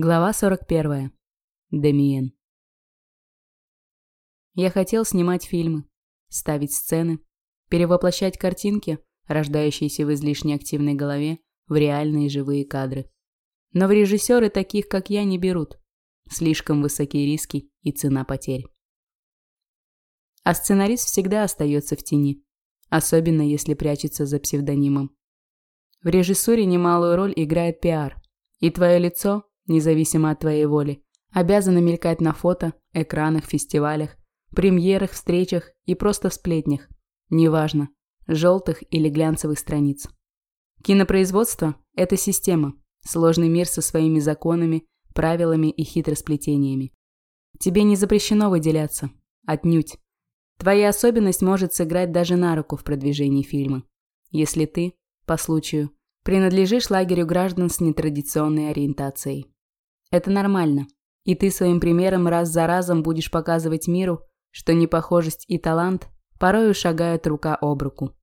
Глава 41. Демиен. Я хотел снимать фильмы, ставить сцены, перевоплощать картинки, рождающиеся в излишне активной голове, в реальные живые кадры. Но в режиссеры таких, как я, не берут. Слишком высокие риски и цена потерь. А сценарист всегда остается в тени, особенно если прячется за псевдонимом. В режиссуре немалую роль играет пиар, и твое лицо – независимо от твоей воли, обязаны мелькать на фото, экранах, фестивалях, премьерах, встречах и просто в сплетнях. Неважно, желтых или глянцевых страниц. Кинопроизводство – это система, сложный мир со своими законами, правилами и хитросплетениями. Тебе не запрещено выделяться. Отнюдь. Твоя особенность может сыграть даже на руку в продвижении фильма. Если ты, по случаю, принадлежишь лагерю граждан с нетрадиционной ориентацией. Это нормально. И ты своим примером раз за разом будешь показывать миру, что непохожесть и талант порою шагают рука об руку.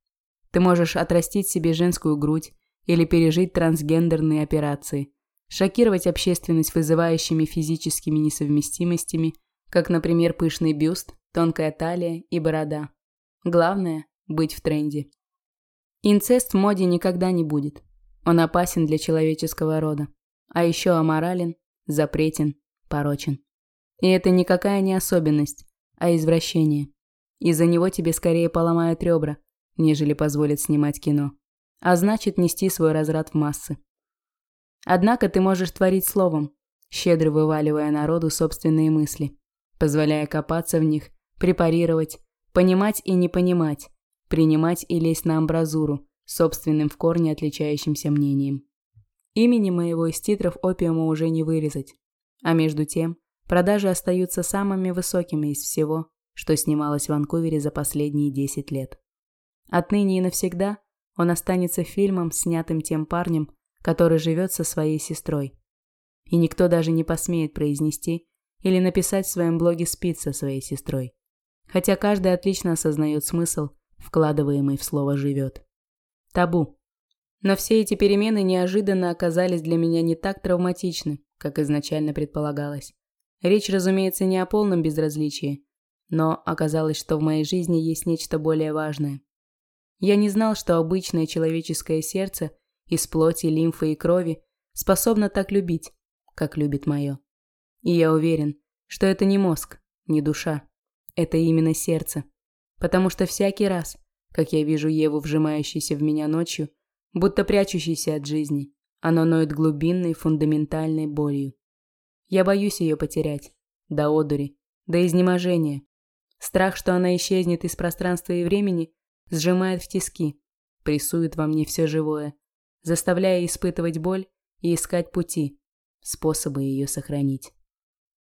Ты можешь отрастить себе женскую грудь или пережить трансгендерные операции, шокировать общественность вызывающими физическими несовместимостями, как, например, пышный бюст, тонкая талия и борода. Главное – быть в тренде. Инцест в моде никогда не будет. Он опасен для человеческого рода. А еще аморален запретен, порочен. И это никакая не особенность, а извращение. Из-за него тебе скорее поломают ребра, нежели позволят снимать кино. А значит, нести свой разрад в массы. Однако ты можешь творить словом, щедро вываливая народу собственные мысли, позволяя копаться в них, препарировать, понимать и не понимать, принимать и лезть на амбразуру, собственным в корне отличающимся мнением. Имени моего из титров опиума уже не вырезать. А между тем, продажи остаются самыми высокими из всего, что снималось в Ванкувере за последние 10 лет. Отныне и навсегда он останется фильмом, снятым тем парнем, который живет со своей сестрой. И никто даже не посмеет произнести или написать в своем блоге «спит со своей сестрой». Хотя каждый отлично осознает смысл, вкладываемый в слово «живет». Табу. Но все эти перемены неожиданно оказались для меня не так травматичны, как изначально предполагалось. Речь, разумеется, не о полном безразличии, но оказалось, что в моей жизни есть нечто более важное. Я не знал, что обычное человеческое сердце из плоти, лимфы и крови способно так любить, как любит мое. И я уверен, что это не мозг, не душа. Это именно сердце. Потому что всякий раз, как я вижу Еву, вжимающейся в меня ночью, будто прячущийся от жизни. Оно ноет глубинной, фундаментальной болью. Я боюсь ее потерять. До одури, до изнеможения. Страх, что она исчезнет из пространства и времени, сжимает в тиски, прессует во мне все живое, заставляя испытывать боль и искать пути, способы ее сохранить.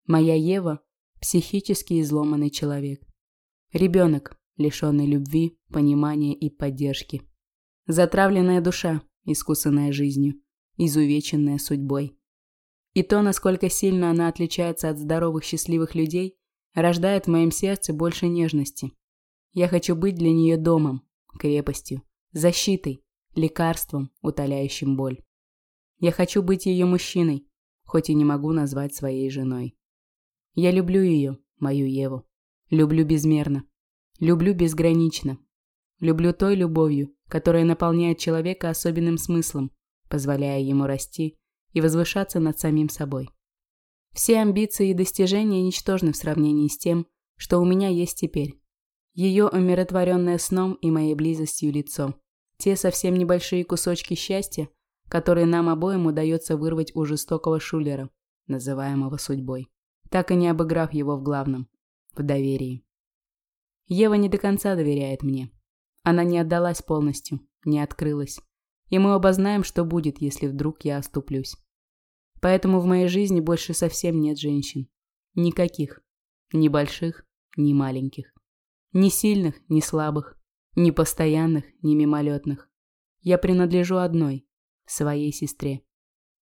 Моя Ева – психически изломанный человек. Ребенок, лишенный любви, понимания и поддержки. Затравленная душа, искусанная жизнью, изувеченная судьбой. И то, насколько сильно она отличается от здоровых счастливых людей, рождает в моем сердце больше нежности. Я хочу быть для нее домом, крепостью, защитой, лекарством, утоляющим боль. Я хочу быть ее мужчиной, хоть и не могу назвать своей женой. Я люблю ее, мою Еву. Люблю безмерно. Люблю безгранично. Люблю той любовью, которая наполняет человека особенным смыслом, позволяя ему расти и возвышаться над самим собой. Все амбиции и достижения ничтожны в сравнении с тем, что у меня есть теперь. Ее умиротворенное сном и моей близостью лицо. Те совсем небольшие кусочки счастья, которые нам обоим удается вырвать у жестокого шулера, называемого судьбой, так и не обыграв его в главном – в доверии. Ева не до конца доверяет мне, она не отдалась полностью, не открылась. И мы оба знаем, что будет, если вдруг я оступлюсь. Поэтому в моей жизни больше совсем нет женщин. Никаких. Ни больших, ни маленьких. Ни сильных, ни слабых. Ни постоянных, ни мимолетных. Я принадлежу одной, своей сестре.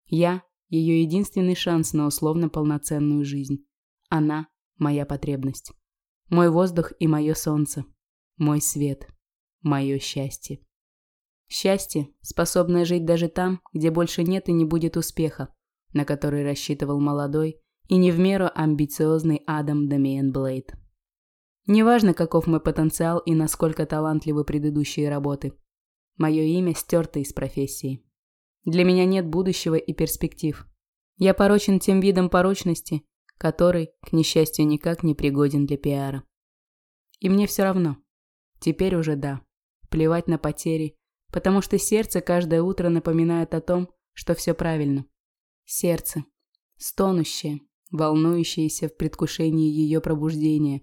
Я – ее единственный шанс на условно полноценную жизнь. Она – моя потребность. Мой воздух и мое солнце. Мой свет мое счастье. Счастье, способное жить даже там, где больше нет и не будет успеха, на который рассчитывал молодой и не в меру амбициозный Адам Дамиен Блейд. Неважно, каков мой потенциал и насколько талантливы предыдущие работы. Мое имя стерто из профессии. Для меня нет будущего и перспектив. Я порочен тем видом порочности, который, к несчастью, никак не пригоден для пиара. И мне все равно. Теперь уже да. Плевать на потери, потому что сердце каждое утро напоминает о том, что все правильно. Сердце. Стонущее, волнующееся в предвкушении ее пробуждения,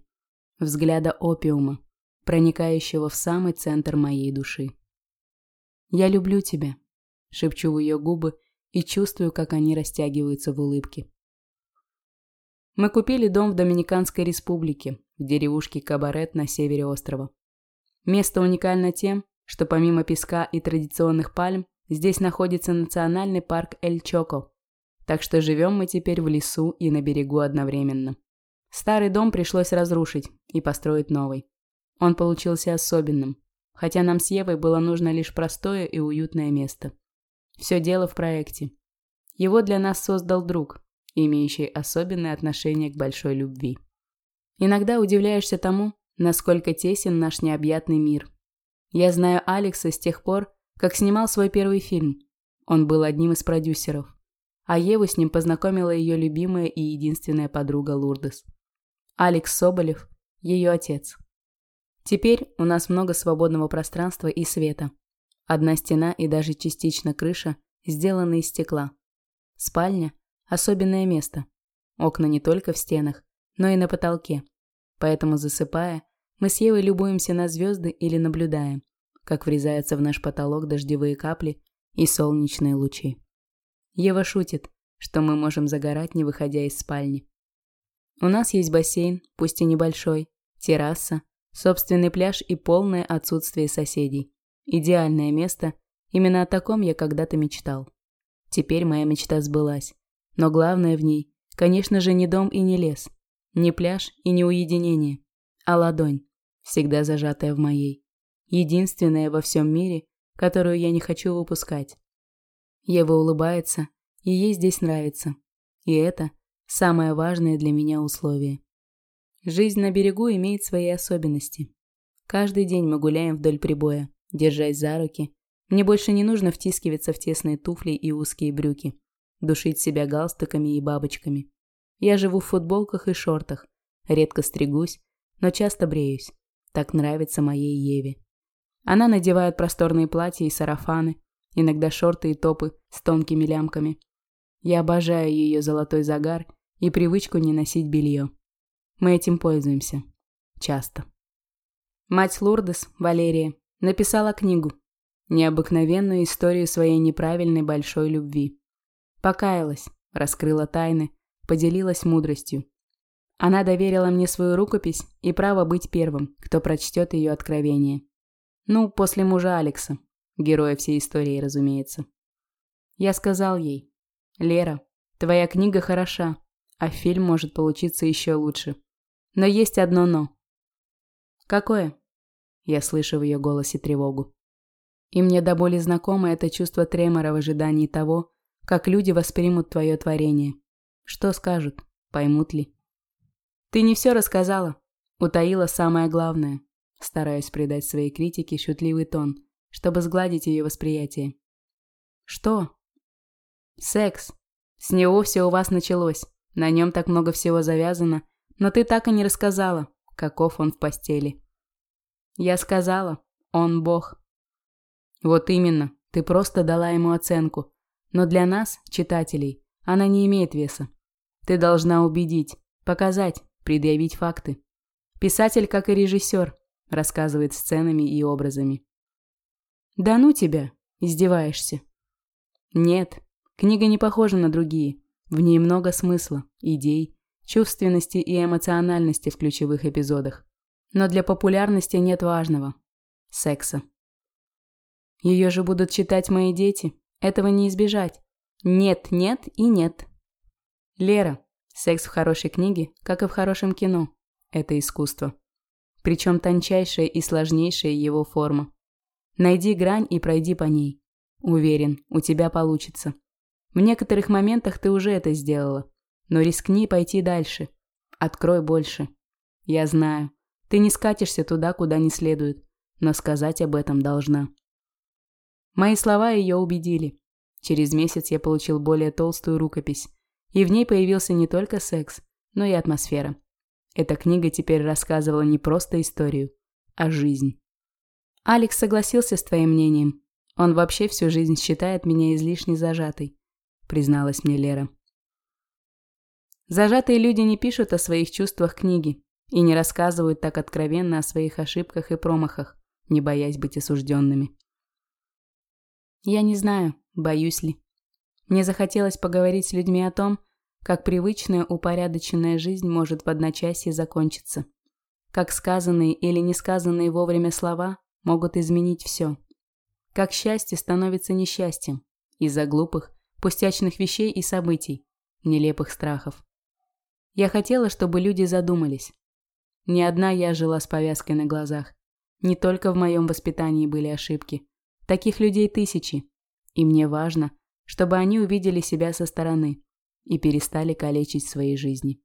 взгляда опиума, проникающего в самый центр моей души. «Я люблю тебя», – шепчу в ее губы и чувствую, как они растягиваются в улыбке. Мы купили дом в Доминиканской республике, в деревушке Кабарет на севере острова. Место уникально тем, что помимо песка и традиционных пальм, здесь находится национальный парк Эль-Чоко, так что живем мы теперь в лесу и на берегу одновременно. Старый дом пришлось разрушить и построить новый. Он получился особенным, хотя нам с Евой было нужно лишь простое и уютное место. Все дело в проекте. Его для нас создал друг, имеющий особенное отношение к большой любви. Иногда удивляешься тому, насколько тесен наш необъятный мир. Я знаю Алекса с тех пор, как снимал свой первый фильм. Он был одним из продюсеров. А Еву с ним познакомила ее любимая и единственная подруга Лурдес. Алекс Соболев – ее отец. Теперь у нас много свободного пространства и света. Одна стена и даже частично крыша сделаны из стекла. Спальня – особенное место. Окна не только в стенах, но и на потолке. Поэтому, засыпая, мы с Евой любуемся на звезды или наблюдаем, как врезаются в наш потолок дождевые капли и солнечные лучи. Ева шутит, что мы можем загорать, не выходя из спальни. У нас есть бассейн, пусть и небольшой, терраса, собственный пляж и полное отсутствие соседей. Идеальное место, именно о таком я когда-то мечтал. Теперь моя мечта сбылась. Но главное в ней, конечно же, не дом и не лес, не пляж и не уединение, а ладонь, всегда зажатая в моей. Единственная во всем мире, которую я не хочу выпускать. Ева улыбается, и ей здесь нравится. И это – Самое важное для меня условие. Жизнь на берегу имеет свои особенности. Каждый день мы гуляем вдоль прибоя, держась за руки. Мне больше не нужно втискиваться в тесные туфли и узкие брюки, душить себя галстуками и бабочками. Я живу в футболках и шортах, редко стригусь, но часто бреюсь. Так нравится моей Еве. Она надевает просторные платья и сарафаны, иногда шорты и топы с тонкими лямками, я обожаю ее золотой загар и привычку не носить белье. Мы этим пользуемся. Часто. Мать Лурдес, Валерия, написала книгу. Необыкновенную историю своей неправильной большой любви. Покаялась, раскрыла тайны, поделилась мудростью. Она доверила мне свою рукопись и право быть первым, кто прочтет ее откровение. Ну, после мужа Алекса, героя всей истории, разумеется. Я сказал ей, Лера, твоя книга хороша, а фильм может получиться еще лучше. Но есть одно «но». Какое? Я слышу в ее голосе тревогу. И мне до боли знакомо это чувство тремора в ожидании того, как люди воспримут твое творение. Что скажут? Поймут ли? Ты не все рассказала. Утаила самое главное. Стараюсь придать своей критике шутливый тон, чтобы сгладить ее восприятие. Что? Секс. С него все у вас началось. На нем так много всего завязано, но ты так и не рассказала, каков он в постели. Я сказала, он бог. Вот именно, ты просто дала ему оценку. Но для нас, читателей, она не имеет веса. Ты должна убедить, показать, предъявить факты. Писатель, как и режиссер, рассказывает сценами и образами. Да ну тебя, издеваешься. Нет, Книга не похожа на другие. В ней много смысла, идей, чувственности и эмоциональности в ключевых эпизодах. Но для популярности нет важного – секса. Ее же будут читать мои дети. Этого не избежать. Нет, нет и нет. Лера. Секс в хорошей книге, как и в хорошем кино. Это искусство. Причем тончайшая и сложнейшая его форма. Найди грань и пройди по ней. Уверен, у тебя получится. В некоторых моментах ты уже это сделала. Но рискни пойти дальше. Открой больше. Я знаю, ты не скатишься туда, куда не следует, но сказать об этом должна. Мои слова ее убедили. Через месяц я получил более толстую рукопись, и в ней появился не только секс, но и атмосфера. Эта книга теперь рассказывала не просто историю, а жизнь. Алекс согласился с твоим мнением. Он вообще всю жизнь считает меня излишне зажатой, призналась мне Лера. Зажатые люди не пишут о своих чувствах книги и не рассказывают так откровенно о своих ошибках и промахах, не боясь быть осужденными. Я не знаю, боюсь ли. Мне захотелось поговорить с людьми о том, как привычная упорядоченная жизнь может в одночасье закончиться. Как сказанные или несказанные вовремя слова могут изменить все. Как счастье становится несчастьем из-за глупых, пустячных вещей и событий, нелепых страхов. Я хотела, чтобы люди задумались. Не одна я жила с повязкой на глазах. Не только в моем воспитании были ошибки. Таких людей тысячи. И мне важно, чтобы они увидели себя со стороны и перестали калечить свои жизни.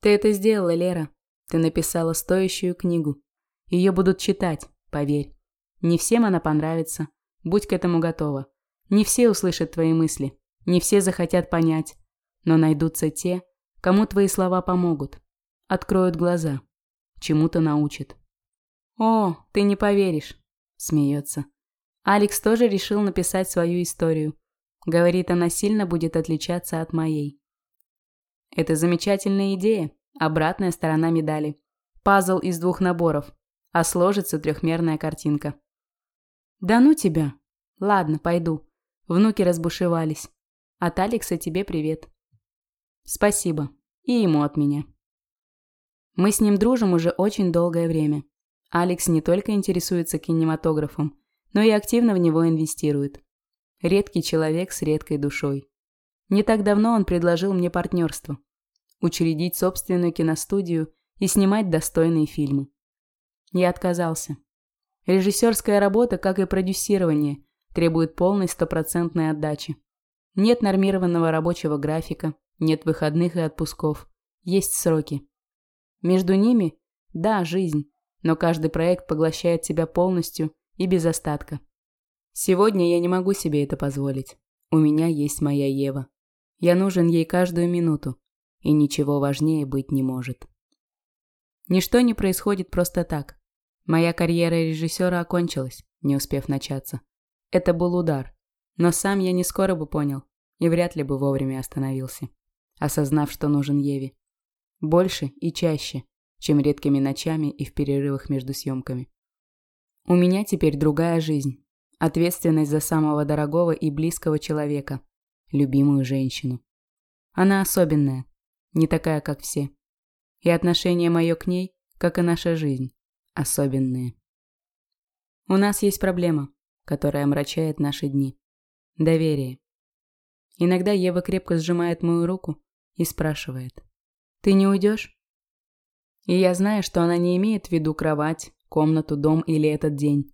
Ты это сделала, Лера. Ты написала стоящую книгу. Ее будут читать, поверь. Не всем она понравится. Будь к этому готова. Не все услышат твои мысли. Не все захотят понять. Но найдутся те, Кому твои слова помогут? Откроют глаза. Чему-то научат. «О, ты не поверишь», – смеется. Алекс тоже решил написать свою историю. Говорит, она сильно будет отличаться от моей. Это замечательная идея. Обратная сторона медали. Пазл из двух наборов. А сложится трехмерная картинка. Да ну тебя. Ладно, пойду. Внуки разбушевались. От Алекса тебе привет. Спасибо. И ему от меня. Мы с ним дружим уже очень долгое время. Алекс не только интересуется кинематографом, но и активно в него инвестирует. Редкий человек с редкой душой. Не так давно он предложил мне партнерство. Учредить собственную киностудию и снимать достойные фильмы. Я отказался. Режиссерская работа, как и продюсирование, требует полной стопроцентной отдачи. Нет нормированного рабочего графика, нет выходных и отпусков. Есть сроки. Между ними, да, жизнь, но каждый проект поглощает тебя полностью и без остатка. Сегодня я не могу себе это позволить. У меня есть моя Ева. Я нужен ей каждую минуту, и ничего важнее быть не может. Ничто не происходит просто так. Моя карьера режиссера окончилась, не успев начаться. Это был удар, но сам я не скоро бы понял и вряд ли бы вовремя остановился осознав, что нужен Еве. Больше и чаще, чем редкими ночами и в перерывах между съемками. У меня теперь другая жизнь. Ответственность за самого дорогого и близкого человека. Любимую женщину. Она особенная. Не такая, как все. И отношение мое к ней, как и наша жизнь, особенные. У нас есть проблема, которая омрачает наши дни. Доверие. Иногда Ева крепко сжимает мою руку, и спрашивает. «Ты не уйдешь?» И я знаю, что она не имеет в виду кровать, комнату, дом или этот день.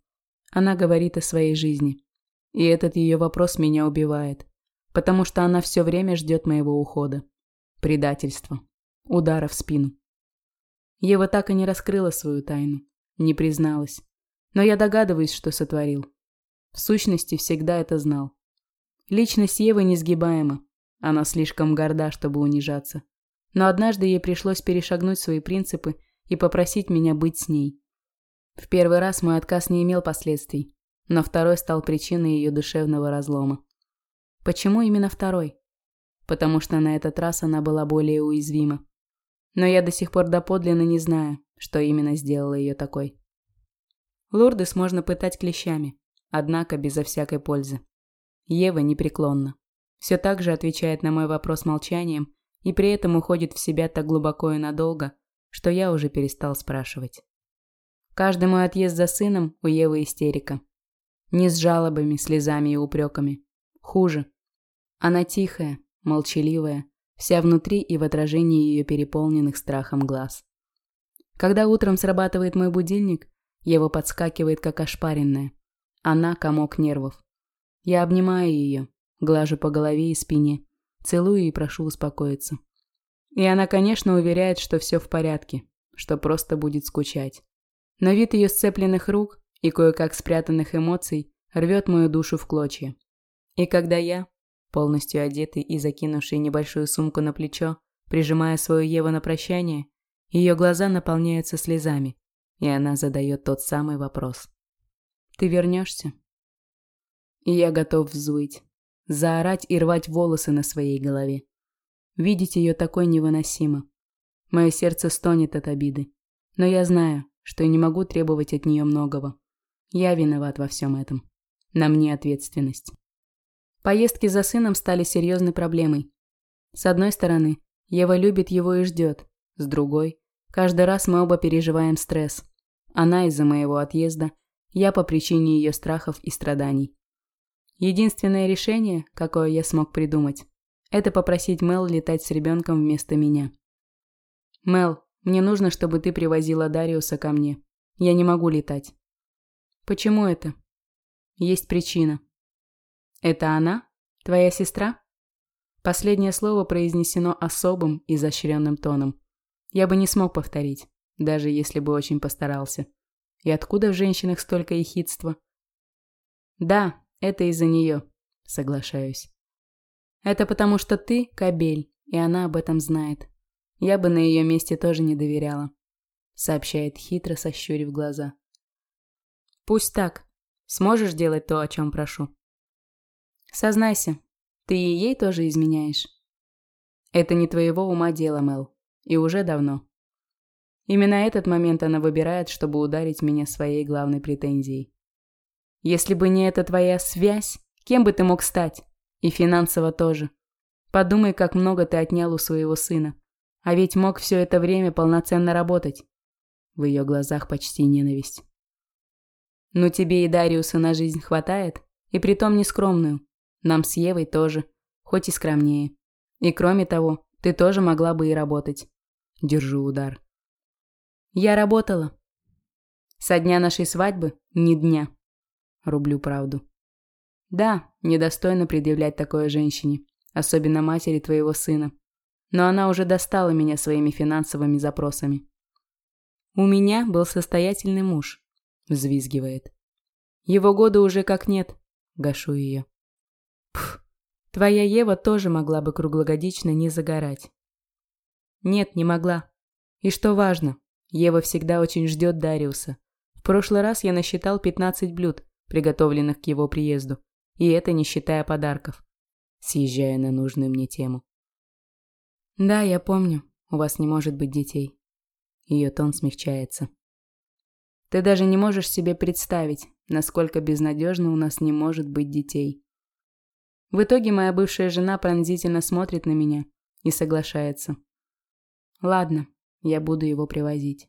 Она говорит о своей жизни. И этот ее вопрос меня убивает, потому что она все время ждет моего ухода. Предательство. Удара в спину. Ева так и не раскрыла свою тайну, не призналась. Но я догадываюсь, что сотворил. В сущности, всегда это знал. Личность Евы несгибаема, она слишком горда, чтобы унижаться. Но однажды ей пришлось перешагнуть свои принципы и попросить меня быть с ней. В первый раз мой отказ не имел последствий, но второй стал причиной ее душевного разлома. Почему именно второй? Потому что на этот раз она была более уязвима. Но я до сих пор доподлинно не знаю, что именно сделало ее такой. Лурдес можно пытать клещами, однако безо всякой пользы. Ева непреклонна все так же отвечает на мой вопрос молчанием и при этом уходит в себя так глубоко и надолго, что я уже перестал спрашивать. Каждый мой отъезд за сыном у Евы истерика. Не с жалобами, слезами и упреками. Хуже. Она тихая, молчаливая, вся внутри и в отражении ее переполненных страхом глаз. Когда утром срабатывает мой будильник, Ева подскакивает как ошпаренная. Она комок нервов. Я обнимаю ее, глажу по голове и спине, целую и прошу успокоиться. И она, конечно, уверяет, что все в порядке, что просто будет скучать. Но вид ее сцепленных рук и кое-как спрятанных эмоций рвет мою душу в клочья. И когда я, полностью одетый и закинувший небольшую сумку на плечо, прижимая свою Еву на прощание, ее глаза наполняются слезами, и она задает тот самый вопрос. «Ты вернешься?» И я готов взвыть, заорать и рвать волосы на своей голове. Видеть ее такой невыносимо. Мое сердце стонет от обиды. Но я знаю, что я не могу требовать от нее многого. Я виноват во всем этом. На мне ответственность. Поездки за сыном стали серьезной проблемой. С одной стороны, Ева любит его и ждет. С другой, каждый раз мы оба переживаем стресс. Она из-за моего отъезда, я по причине ее страхов и страданий. Единственное решение, какое я смог придумать, это попросить Мел летать с ребенком вместо меня. «Мел, мне нужно, чтобы ты привозила Дариуса ко мне. Я не могу летать». «Почему это?» «Есть причина». «Это она? Твоя сестра?» Последнее слово произнесено особым, изощренным тоном. Я бы не смог повторить, даже если бы очень постарался. И откуда в женщинах столько ехидства? «Да, это из-за нее», — соглашаюсь. Это потому что ты – кобель, и она об этом знает. Я бы на ее месте тоже не доверяла», – сообщает хитро, сощурив глаза. «Пусть так. Сможешь делать то, о чем прошу?» «Сознайся, ты и ей тоже изменяешь?» «Это не твоего ума дело, Мел. И уже давно». Именно этот момент она выбирает, чтобы ударить меня своей главной претензией. «Если бы не эта твоя связь, кем бы ты мог стать?» И финансово тоже. Подумай, как много ты отнял у своего сына. А ведь мог все это время полноценно работать. В ее глазах почти ненависть. Ну тебе и Дариуса на жизнь хватает, и притом не скромную. Нам с Евой тоже, хоть и скромнее. И кроме того, ты тоже могла бы и работать. Держу удар. Я работала. Со дня нашей свадьбы ни дня. Рублю правду. Да, недостойно предъявлять такое женщине, особенно матери твоего сына. Но она уже достала меня своими финансовыми запросами. «У меня был состоятельный муж», – взвизгивает. «Его года уже как нет», – гашу ее. Пф, твоя Ева тоже могла бы круглогодично не загорать. Нет, не могла. И что важно, Ева всегда очень ждет Дариуса. В прошлый раз я насчитал 15 блюд, приготовленных к его приезду. И это не считая подарков. Съезжая на нужную мне тему. «Да, я помню. У вас не может быть детей». Ее тон смягчается. «Ты даже не можешь себе представить, насколько безнадежно у нас не может быть детей». В итоге моя бывшая жена пронзительно смотрит на меня и соглашается. «Ладно, я буду его привозить».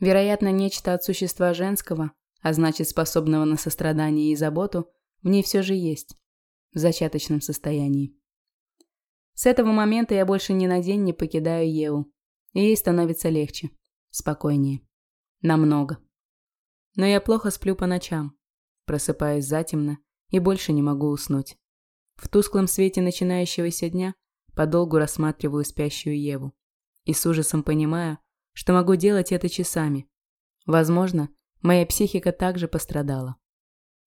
Вероятно, нечто от существа женского, а значит способного на сострадание и заботу, в ней все же есть. В зачаточном состоянии. С этого момента я больше ни на день не покидаю Еву. И ей становится легче. Спокойнее. Намного. Но я плохо сплю по ночам. Просыпаюсь затемно и больше не могу уснуть. В тусклом свете начинающегося дня подолгу рассматриваю спящую Еву. И с ужасом понимаю, что могу делать это часами. Возможно, моя психика также пострадала.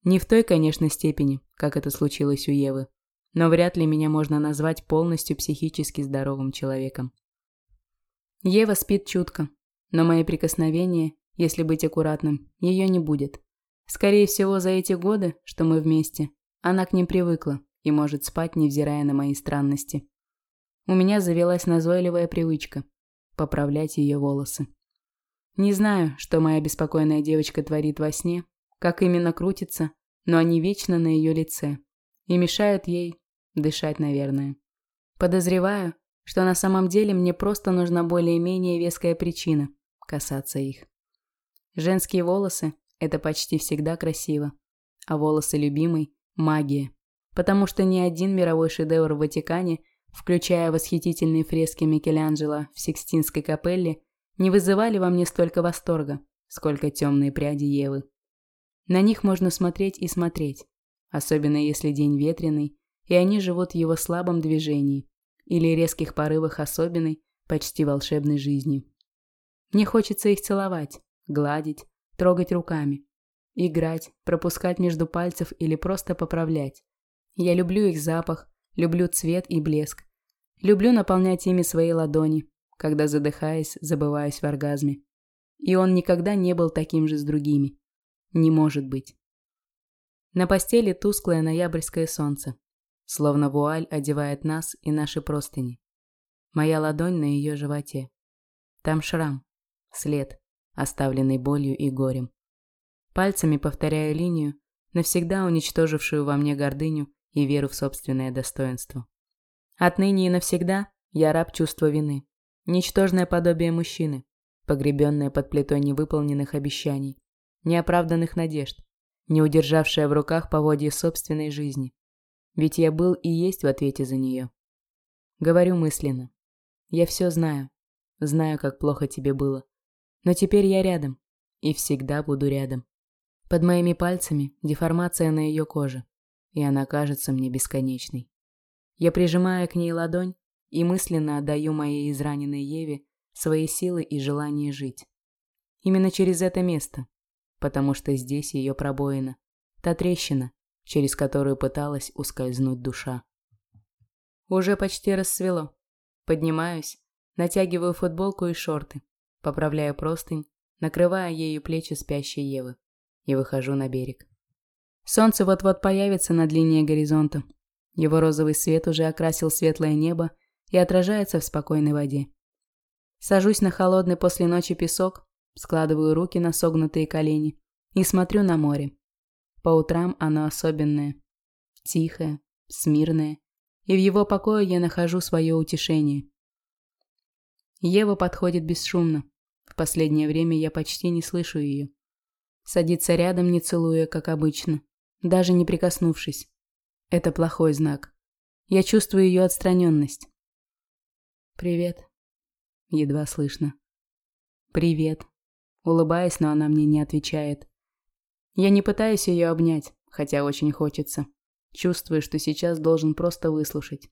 Не в той, конечно, степени, как это случилось у Евы, но вряд ли меня можно назвать полностью психически здоровым человеком. Ева спит чутко, но мои прикосновения, если быть аккуратным, ее не будет. Скорее всего, за эти годы, что мы вместе, она к ним привыкла и может спать, невзирая на мои странности. У меня завелась назойливая привычка – поправлять ее волосы. Не знаю, что моя беспокойная девочка творит во сне, как именно крутится, но они вечно на ее лице и мешают ей дышать, наверное. Подозреваю, что на самом деле мне просто нужна более-менее веская причина касаться их. Женские волосы – это почти всегда красиво, а волосы любимой – магия, потому что ни один мировой шедевр в Ватикане, включая восхитительные фрески Микеланджело в Сикстинской капелле, не вызывали во мне столько восторга, сколько темные пряди Евы. На них можно смотреть и смотреть, особенно если день ветреный, и они живут в его слабом движении или резких порывах особенной, почти волшебной жизнью. Мне хочется их целовать, гладить, трогать руками, играть, пропускать между пальцев или просто поправлять. Я люблю их запах, люблю цвет и блеск. Люблю наполнять ими свои ладони, когда, задыхаясь, забываюсь в оргазме. И он никогда не был таким же с другими. Не может быть. На постели тусклое ноябрьское солнце. Словно вуаль одевает нас и наши простыни. Моя ладонь на ее животе. Там шрам, след, оставленный болью и горем. Пальцами повторяю линию, навсегда уничтожившую во мне гордыню и веру в собственное достоинство. Отныне и навсегда я раб чувства вины, ничтожное подобие мужчины, погребенное под плитой невыполненных обещаний, неоправданных надежд, не удержавшая в руках поводья собственной жизни. Ведь я был и есть в ответе за нее. Говорю мысленно. Я все знаю. Знаю, как плохо тебе было. Но теперь я рядом. И всегда буду рядом. Под моими пальцами деформация на ее коже. И она кажется мне бесконечной. Я прижимаю к ней ладонь и мысленно отдаю моей израненной Еве свои силы и желание жить. Именно через это место, потому что здесь ее пробоина, та трещина, через которую пыталась ускользнуть душа. Уже почти рассвело. Поднимаюсь, натягиваю футболку и шорты, поправляю простынь, накрывая ею плечи спящей Евы, и выхожу на берег. Солнце вот-вот появится над линией горизонта. Его розовый свет уже окрасил светлое небо и отражается в спокойной воде. Сажусь на холодный после ночи песок, складываю руки на согнутые колени и смотрю на море. По утрам оно особенное. Тихое, смирное. И в его покое я нахожу свое утешение. Ева подходит бесшумно. В последнее время я почти не слышу ее. Садится рядом, не целуя, как обычно. Даже не прикоснувшись. Это плохой знак. Я чувствую ее отстраненность. «Привет», — едва слышно. «Привет», улыбаясь, но она мне не отвечает. Я не пытаюсь ее обнять, хотя очень хочется. Чувствую, что сейчас должен просто выслушать.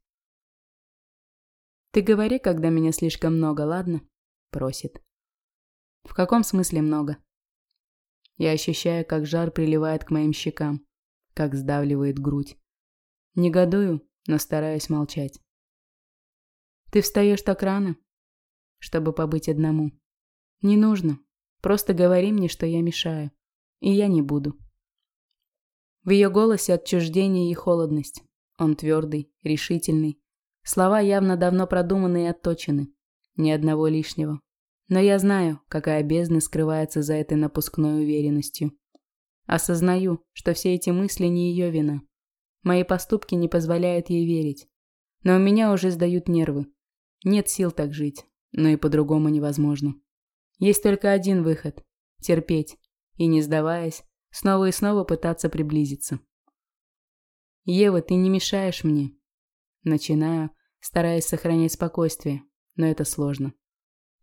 «Ты говори, когда меня слишком много, ладно?» – просит. «В каком смысле много?» Я ощущаю, как жар приливает к моим щекам, как сдавливает грудь. Негодую, но стараюсь молчать. «Ты встаешь так рано?» «Чтобы побыть одному». «Не нужно. Просто говори мне, что я мешаю и я не буду. В ее голосе отчуждение и холодность. Он твердый, решительный. Слова явно давно продуманы и отточены. Ни одного лишнего. Но я знаю, какая бездна скрывается за этой напускной уверенностью. Осознаю, что все эти мысли не ее вина. Мои поступки не позволяют ей верить. Но у меня уже сдают нервы. Нет сил так жить, но и по-другому невозможно. Есть только один выход – терпеть и, не сдаваясь, снова и снова пытаться приблизиться. «Ева, ты не мешаешь мне». Начинаю, стараясь сохранять спокойствие, но это сложно.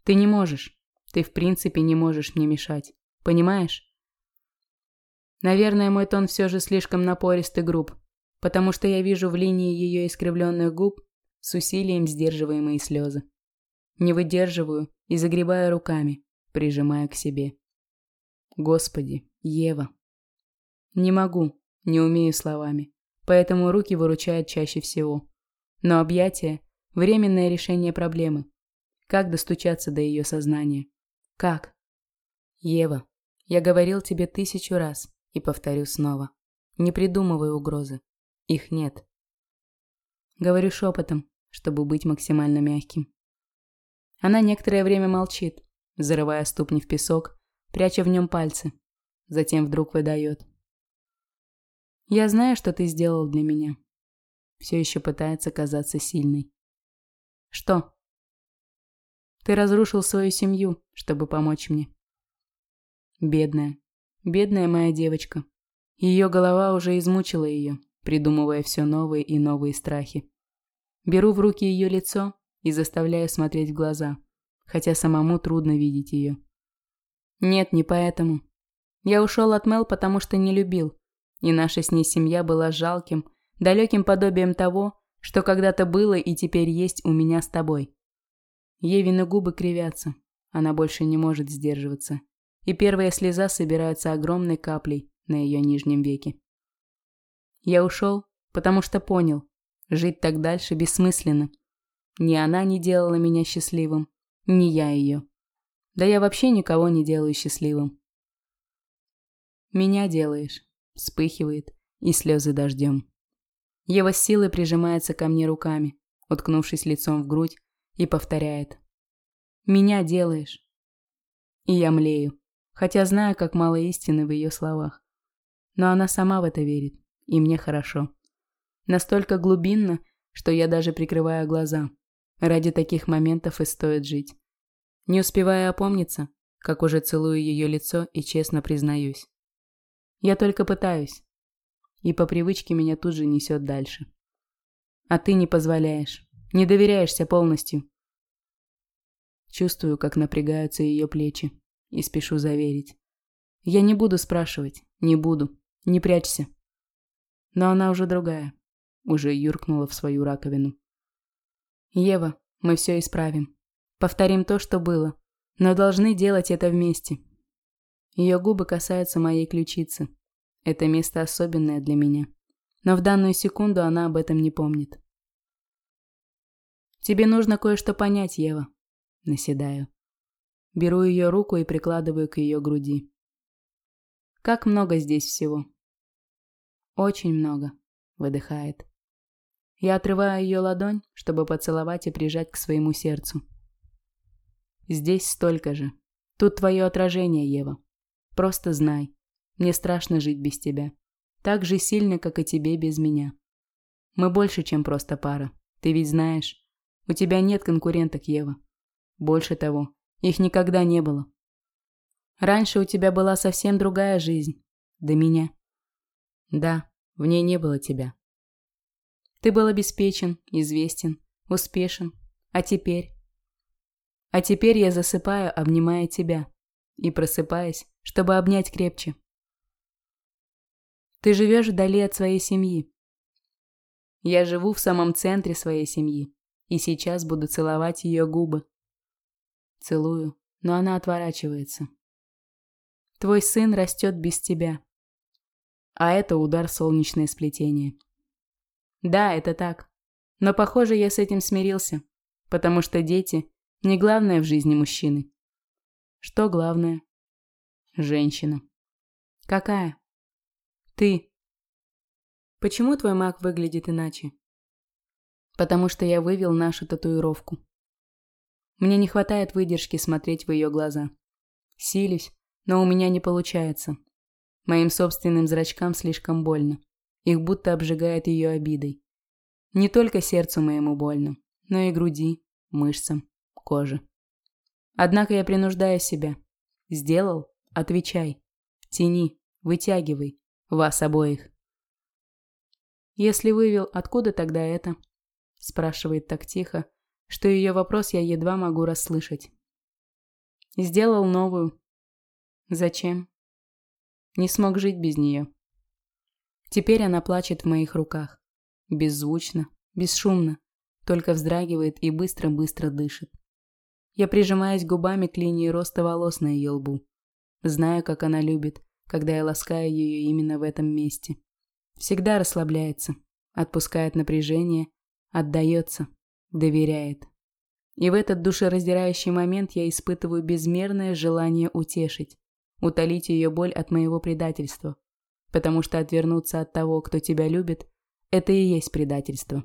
«Ты не можешь. Ты в принципе не можешь мне мешать. Понимаешь?» Наверное, мой тон все же слишком напорист и груб, потому что я вижу в линии ее искривленных губ с усилием сдерживаемые слезы. Не выдерживаю и загребаю руками, прижимая к себе. Господи, Ева. Не могу, не умею словами, поэтому руки выручают чаще всего. Но объятие – временное решение проблемы. Как достучаться до ее сознания? Как? Ева, я говорил тебе тысячу раз и повторю снова. Не придумывай угрозы. Их нет. Говорю шепотом, чтобы быть максимально мягким. Она некоторое время молчит, зарывая ступни в песок пряча в нем пальцы. Затем вдруг выдает. «Я знаю, что ты сделал для меня». Все еще пытается казаться сильной. «Что?» «Ты разрушил свою семью, чтобы помочь мне». Бедная, бедная моя девочка. Ее голова уже измучила ее, придумывая все новые и новые страхи. Беру в руки ее лицо и заставляю смотреть в глаза, хотя самому трудно видеть ее. Нет, не поэтому. Я ушел от Мел, потому что не любил. И наша с ней семья была жалким, далеким подобием того, что когда-то было и теперь есть у меня с тобой. Евины губы кривятся, она больше не может сдерживаться, и первая слеза собирается огромной каплей на ее нижнем веке. Я ушел, потому что понял, жить так дальше бессмысленно. Ни она не делала меня счастливым, ни я ее. Да я вообще никого не делаю счастливым. Меня делаешь, вспыхивает, и слезы дождем. Ева с силой прижимается ко мне руками, уткнувшись лицом в грудь, и повторяет. «Меня делаешь». И я млею, хотя знаю, как мало истины в ее словах. Но она сама в это верит, и мне хорошо. Настолько глубинно, что я даже прикрываю глаза. Ради таких моментов и стоит жить. Не успевая опомниться, как уже целую ее лицо и честно признаюсь. Я только пытаюсь. И по привычке меня тут же несет дальше. А ты не позволяешь. Не доверяешься полностью. Чувствую, как напрягаются ее плечи. И спешу заверить. Я не буду спрашивать. Не буду. Не прячься. Но она уже другая. Уже юркнула в свою раковину. Ева, мы все исправим. Повторим то, что было. Но должны делать это вместе. Ее губы касаются моей ключицы. Это место особенное для меня. Но в данную секунду она об этом не помнит. «Тебе нужно кое-что понять, Ева». Наседаю. Беру ее руку и прикладываю к ее груди. «Как много здесь всего?» «Очень много», — выдыхает. Я отрываю ее ладонь, чтобы поцеловать и прижать к своему сердцу. «Здесь столько же. Тут твое отражение, Ева. Просто знай, мне страшно жить без тебя. Так же сильно, как и тебе без меня. Мы больше, чем просто пара. Ты ведь знаешь. У тебя нет конкуренток, Ева. Больше того, их никогда не было. Раньше у тебя была совсем другая жизнь. До меня. Да, в ней не было тебя. Ты был обеспечен, известен, успешен. А теперь? А теперь я засыпаю, обнимая тебя. И просыпаясь, чтобы обнять крепче. Ты живешь вдали от своей семьи. Я живу в самом центре своей семьи, и сейчас буду целовать ее губы. Целую, но она отворачивается. Твой сын растет без тебя. А это удар солнечное сплетение. Да, это так. Но, похоже, я с этим смирился, потому что дети – не главное в жизни мужчины. Что главное? Женщина. Какая? Ты. Почему твой маг выглядит иначе? Потому что я вывел нашу татуировку. Мне не хватает выдержки смотреть в ее глаза. Силюсь, но у меня не получается. Моим собственным зрачкам слишком больно. Их будто обжигает ее обидой. Не только сердцу моему больно, но и груди, мышцам, коже. Однако я принуждаю себя. Сделал? Отвечай. Тяни, вытягивай, вас обоих. Если вывел, откуда тогда это? Спрашивает так тихо, что ее вопрос я едва могу расслышать. Сделал новую. Зачем? Не смог жить без нее. Теперь она плачет в моих руках. Беззвучно, бесшумно, только вздрагивает и быстро-быстро дышит. Я прижимаюсь губами к линии роста волос на ее лбу. Знаю, как она любит, когда я ласкаю ее именно в этом месте. Всегда расслабляется, отпускает напряжение, отдается, доверяет. И в этот душераздирающий момент я испытываю безмерное желание утешить, утолить ее боль от моего предательства. Потому что отвернуться от того, кто тебя любит, это и есть предательство.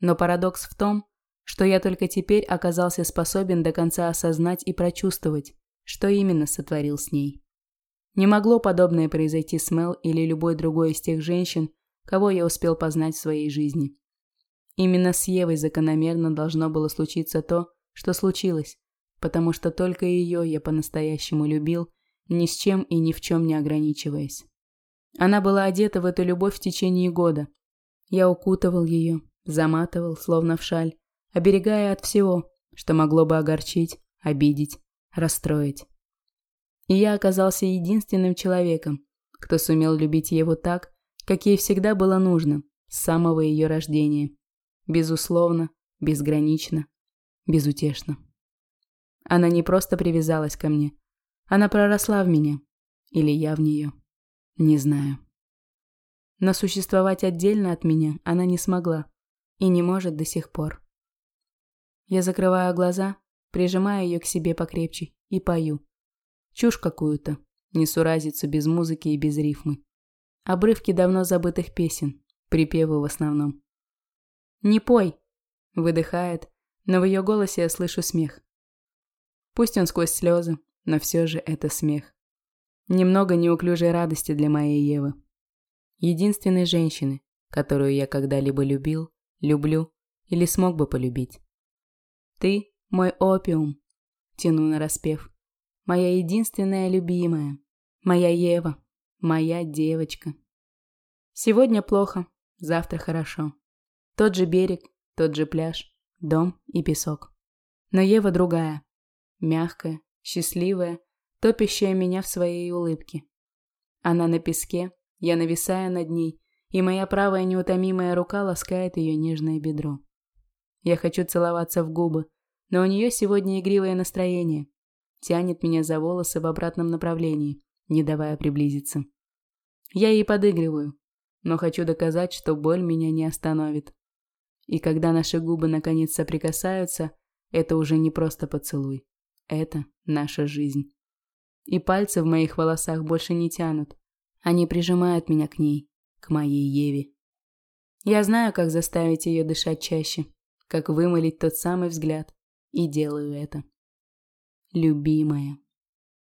Но парадокс в том, что я только теперь оказался способен до конца осознать и прочувствовать, что именно сотворил с ней. Не могло подобное произойти с Мел или любой другой из тех женщин, кого я успел познать в своей жизни. Именно с Евой закономерно должно было случиться то, что случилось, потому что только ее я по-настоящему любил, ни с чем и ни в чем не ограничиваясь. Она была одета в эту любовь в течение года. Я укутывал ее, заматывал, словно в шаль, оберегая от всего, что могло бы огорчить, обидеть, расстроить. И я оказался единственным человеком, кто сумел любить его так, как ей всегда было нужно, С самого ее рождения. Безусловно, безгранично, безутешно. Она не просто привязалась ко мне. Она проросла в меня. Или я в нее. Не знаю. Но существовать отдельно от меня она не смогла. И не может до сих пор. Я закрываю глаза, прижимаю ее к себе покрепче и пою. Чушь какую-то, несуразицу без музыки и без рифмы. Обрывки давно забытых песен, припевы в основном. «Не пой!» – выдыхает, но в ее голосе я слышу смех. Пусть он сквозь слезы, но все же это смех. Немного неуклюжей радости для моей Евы. Единственной женщины, которую я когда-либо любил, люблю или смог бы полюбить. Ты – мой опиум, тяну на распев. Моя единственная любимая, моя Ева, моя девочка. Сегодня плохо, завтра хорошо. Тот же берег, тот же пляж, дом и песок. Но Ева другая, мягкая, счастливая, топящая меня в своей улыбке. Она на песке, я нависаю над ней, и моя правая неутомимая рука ласкает ее нежное бедро. Я хочу целоваться в губы, но у нее сегодня игривое настроение. Тянет меня за волосы в обратном направлении, не давая приблизиться. Я ей подыгрываю, но хочу доказать, что боль меня не остановит. И когда наши губы наконец соприкасаются, это уже не просто поцелуй. Это наша жизнь. И пальцы в моих волосах больше не тянут. Они прижимают меня к ней, к моей Еве. Я знаю, как заставить ее дышать чаще, как вымолить тот самый взгляд, и делаю это. Любимая.